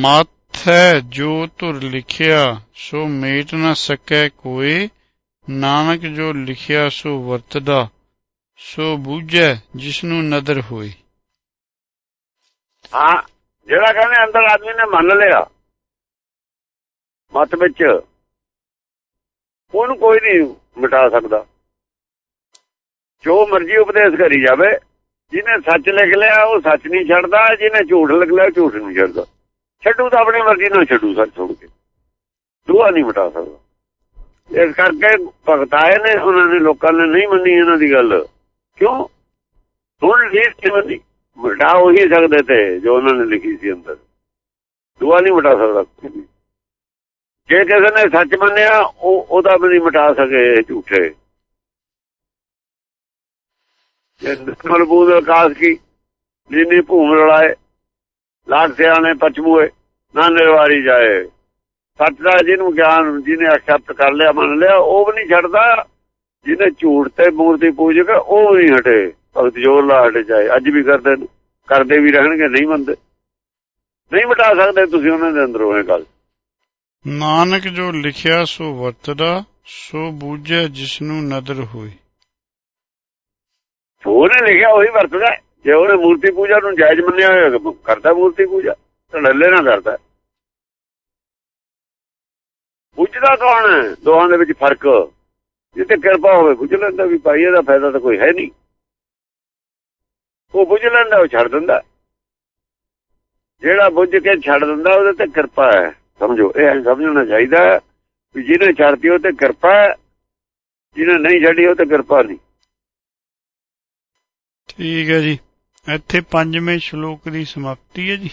ਮਤ ਹੈ ਜੋ ਧੁਰ ਲਿਖਿਆ, ਸੋ ਮੇਟ ਨਾ ਸਕੈ ਕੋਏ ਨਾਨਕ ਜੋ ਲਿਖਿਆ ਸੋ ਵਰਤਦਾ, ਸੋ ਬੂਝੈ ਜਿਸਨੂੰ ਨਦਰ ਹੋਈ ਹਾਂ, ਜਿਹੜਾ ਕਹਿੰਦੇ ਅੰਦਰ ਆਦਮੀ ਨੇ ਮੰਨ ਲਿਆ, ਮਤ ਵਿੱਚ, ਉਹਨੂੰ ਕੋਈ ਨਹੀਂ ਮਿਟਾ ਸਕਦਾ। ਜੋ ਮਰਜ਼ੀ ਉਪਦੇਸ਼ ਕਰੀ ਜਾਵੇ, ਜਿਹਨੇ ਸੱਚ ਲਿਖ ਲਿਆ, ਉਹ ਸੱਚ ਨਹੀਂ ਛੱਡਦਾ, ਜਿਹਨੇ ਝੂਠ ਲਿਖ ਲਿਆ ਝੂਠ ਨਹੀਂ ਛੱਡਦਾ। ਛੱਡੂ ਤਾਂ ਆਪਣੀ ਮਰਜ਼ੀ ਨਾਲ ਛੱਡੂ ਸੱਚ ਛੋੜ ਕੇ। ਦੂਆ ਨਹੀਂ ਮਿਟਾ ਸਕਦਾ। ਇਸ ਕਰਕੇ ਭਗਤਾਏ ਨੇ, ਉਹਨਾਂ ਨੇ ਲੋਕਾਂ ਨੇ ਨਹੀਂ ਮੰਨੀ ਇਹਨਾਂ ਦੀ ਗੱਲ। ਕਿਉਂ? ਹੁਣ ਲੀਸ ਕਿਵੇਂ ਨਹੀਂ ਮਿਟਾ ਉਹੀ ਸਕਦੇ ਤੇ, ਜੋ ਉਹਨਾਂ ਨੇ ਲਿਖੀ ਸੀ ਅੰਦਰ। ਦੂਆ ਨਹੀਂ ਮਿਟਾ ਸਕਦਾ ਜੇ ਕਿਸੇ ਨੇ ਸੱਚ ਮੰਨਿਆ, ਉਹ ਉਹਦਾ ਵੀ ਨਹੀਂ ਮਿਟਾ ਸਕੇ ਝੂਠੇ। ਜੇ ਮਲਬੂਦ ਆਕਾਸ਼ ਕੀ? ਜਿਨੀ ਭੂਮ ਰਲਾਏ ਲਾਟ ਸਿਆਣੇ, ਪਛਮੂਏ ਨਾ ਨਿਰਵਾਰੀ ਜਾਏ। ਸੱਚ ਦਾ ਜਿਹਨੂੰ ਗਿਆਨ ਜਿਹਨੇ ਅਕਸੈਪਟ ਕਰ ਲਿਆ ਮੰਨ ਲਿਆ ਉਹ ਵੀ ਨਹੀਂ ਛੱਡਦਾ। ਜਿਹਨੇ ਝੂਠ ਤੇ ਮੂਰਤੀ ਪੂਜਕ ਉਹ ਵੀ ਨਹੀਂ ਹਟੇ। ਭਗਤ ਜੋਰ ਲਾ ਹਟੇ ਜਾਏ ਅੱਜ ਵੀ ਕਰਦੇ ਨੇ। ਕਰਦੇ ਵੀ ਰਹਿਣਗੇ ਨਹੀਂ ਮੰਨਦੇ। ਨਹੀਂ ਮਿਟਾ ਸਕਦੇ ਤੁਸੀਂ ਉਹਨਾਂ ਦੇ ਅੰਦਰੋਂ ਇਹ ਗੱਲ। ਨਾਨਕ ਜੋ ਲਿਖਿਆ ਸੋ ਵਰਤਦਾ ਸੋ ਬੂਝੈ ਜਿਸਨੂੰ ਨਦਰ ਹੋਈ। ਉਹਨੇ ਲਿਖਿਆ ਉਹੀ ਵਰਤਦਾ। ਜੇ ਉਹਨੇ ਮੂਰਤੀ ਪੂਜਾ ਨੂੰ ਜਾਇਜ਼ ਮੰਨਿਆ ਹੋਇਆ ਕਰਦਾ ਮੂਰਤੀ ਪੂਜਾ। ਢੱਲੇ ਨਾ ਕਰਦਾ। ਪੁੱਛਦਾ ਕੌਣ ਹੈ? ਦੋਹਾਂ ਦੇ ਵਿੱਚ ਫ਼ਰਕ। ਜਿੱਤੇ ਕਿਰਪਾ ਹੋਵੇ ਪੁੱਛ ਲੈਂਦਾ ਵੀ ਭਾਈ, ਇਹਦਾ ਫਾਇਦਾ ਤਾਂ ਕੋਈ ਹੈ ਨਹੀਂ। ਉਹ ਪੁੱਛ ਲੈਂਦਾ, ਉਹ ਛੱਡ ਦਿੰਦਾ। ਜਿਹੜਾ ਬੁੱਝ ਕੇ ਛੱਡ ਦਿੰਦਾ, ਉਹਦੇ ਤੇ ਕਿਰਪਾ ਹੈ। ਸਮਝੋ, ਇਹ ਸਮਝਣਾ ਚਾਹੀਦਾ ਵੀ ਜਿਹਨੇ ਛੱਡਤੀ, ਉਹ ਤੇ ਕਿਰਪਾ ਜਿਹਨੇ ਨਹੀਂ ਛੱਡੀ, ਉਹ ਤੇ ਕਿਰਪਾ ਨਹੀਂ। ਠੀਕ ਹੈ ਜੀ। ਇੱਥੇ ਪੰਜਵੇਂ ਸ਼ਲੋਕ ਦੀ ਸਮਾਪਤੀ ਹੈ ਜੀ।